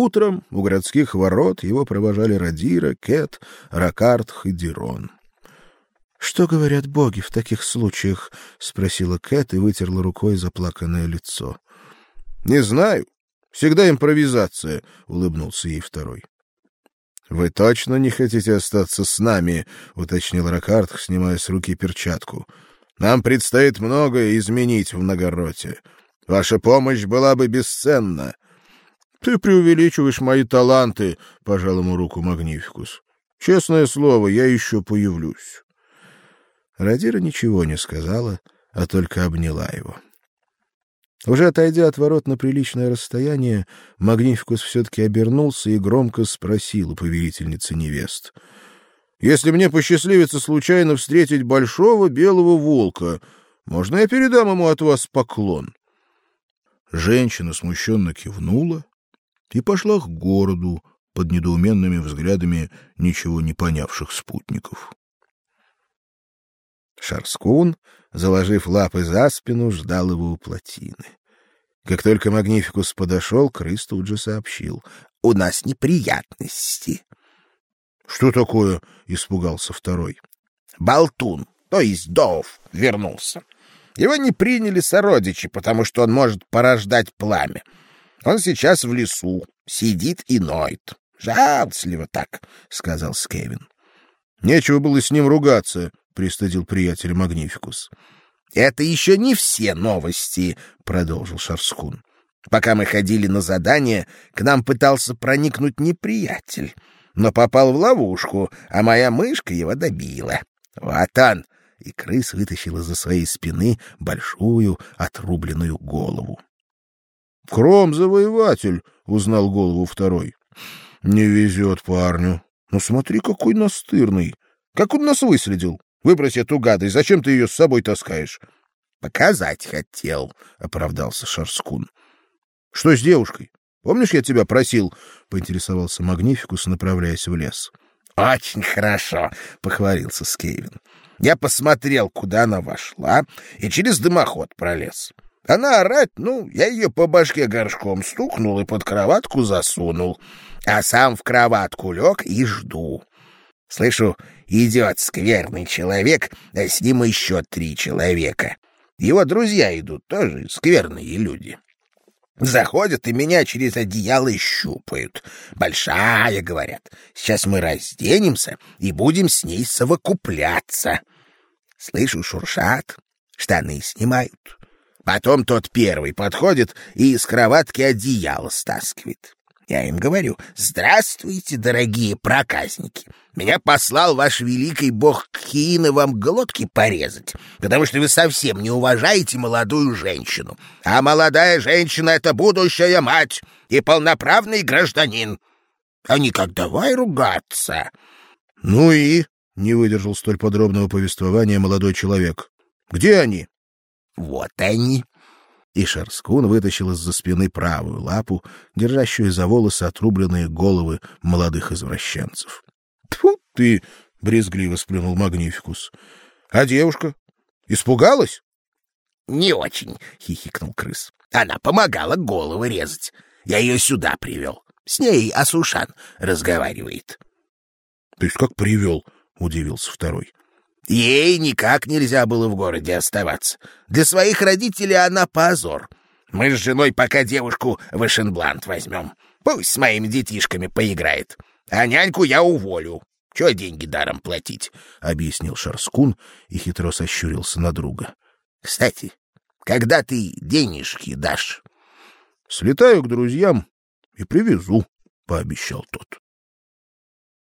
Утром у городских ворот его провожали Радира, Кет, Ракартх и Дирон. Что говорят боги в таких случаях? спросила Кэт и вытерла рукой заплаканное лицо. Не знаю. Всегда импровизация, улыбнулся ей второй. Вы точно не хотите остаться с нами, уточнил Ракард, снимая с руки перчатку. Нам предстоит многое изменить в Нагороте. Ваша помощь была бы бесценна. Ты преувеличиваешь мои таланты, пожал ему руку Магнификус. Честное слово, я еще появлюсь. Радира ничего не сказала, а только обняла его. Уже отойдя от ворот на приличное расстояние, Магнификус все-таки обернулся и громко спросил у повелительницы невест. «Если мне посчастливится случайно встретить большого белого волка, можно я передам ему от вас поклон?» Женщина смущенно кивнула и пошла к городу под недоуменными взглядами ничего не понявших спутников. Шарскун, заложив лапы за спину, ждал его у плотины. Как только Магнификус подошел, крыс тут же сообщил: "У нас неприятности". "Что такое?" испугался второй. "Болтун, то есть Дов, вернулся. Его не приняли сородичи, потому что он может порождать пламя. Он сейчас в лесу, сидит и ноет. Жалостливо так, сказал Скевин. Нечего было с ним ругаться, пристыдил приятель Магнификус. Это еще не все новости, продолжил Шарскун. Пока мы ходили на задание, к нам пытался проникнуть неприятель, но попал в ловушку, а моя мышка его добила. Вот он. И крыс вытащил из-за своей спины большую отрубленную голову. Кром завоеватель, узнал голову второй. Не везет парню. Ну смотри, какой настырный. Как он нас выследил? Выбрось эту гадость, зачем ты ее с собой таскаешь? — Показать хотел, — оправдался Шарскун. — Что с девушкой? Помнишь, я тебя просил? — поинтересовался Магнификус, направляясь в лес. — Очень хорошо, — похвалился Скейвин. Я посмотрел, куда она вошла, и через дымоход пролез. Она орать, ну, я ее по башке горшком стукнул и под кроватку засунул, а сам в кроватку лег и жду. Слышу, идет скверный человек, а с ним еще три человека. Его друзья идут, тоже скверные люди. Заходят и меня через одеяло щупают. Большая, говорят. Сейчас мы разденемся и будем с ней совокупляться. Слышу, шуршат, штаны снимают. Потом тот первый подходит и из кроватки одеяло стаскивает. Я им говорю, здравствуйте, дорогие проказники. Меня послал ваш великий бог Кхиина вам глотки порезать, потому что вы совсем не уважаете молодую женщину. А молодая женщина — это будущая мать и полноправный гражданин. А не как давай ругаться. — Ну и? — не выдержал столь подробного повествования молодой человек. — Где они? — Вот они и Шарскун вытащил из-за спины правую лапу, держащую за волосы отрубленные головы молодых извращенцев. Тьфу ты, брезгливо сплюнул Магнификус. А девушка испугалась? Не очень, хихикнул крыс. Она помогала головы резать. Я ее сюда привел. С ней Асушан разговаривает. То есть как привел? удивился второй. Ей никак нельзя было в городе оставаться. Для своих родителей она позор. Мы с женой пока девушку в Эшенблант возьмем. Пусть с моими детишками поиграет. А няньку я уволю. Чего деньги даром платить? — объяснил Шарскун и хитро сощурился на друга. — Кстати, когда ты денежки дашь? — Слетаю к друзьям и привезу, — пообещал тот.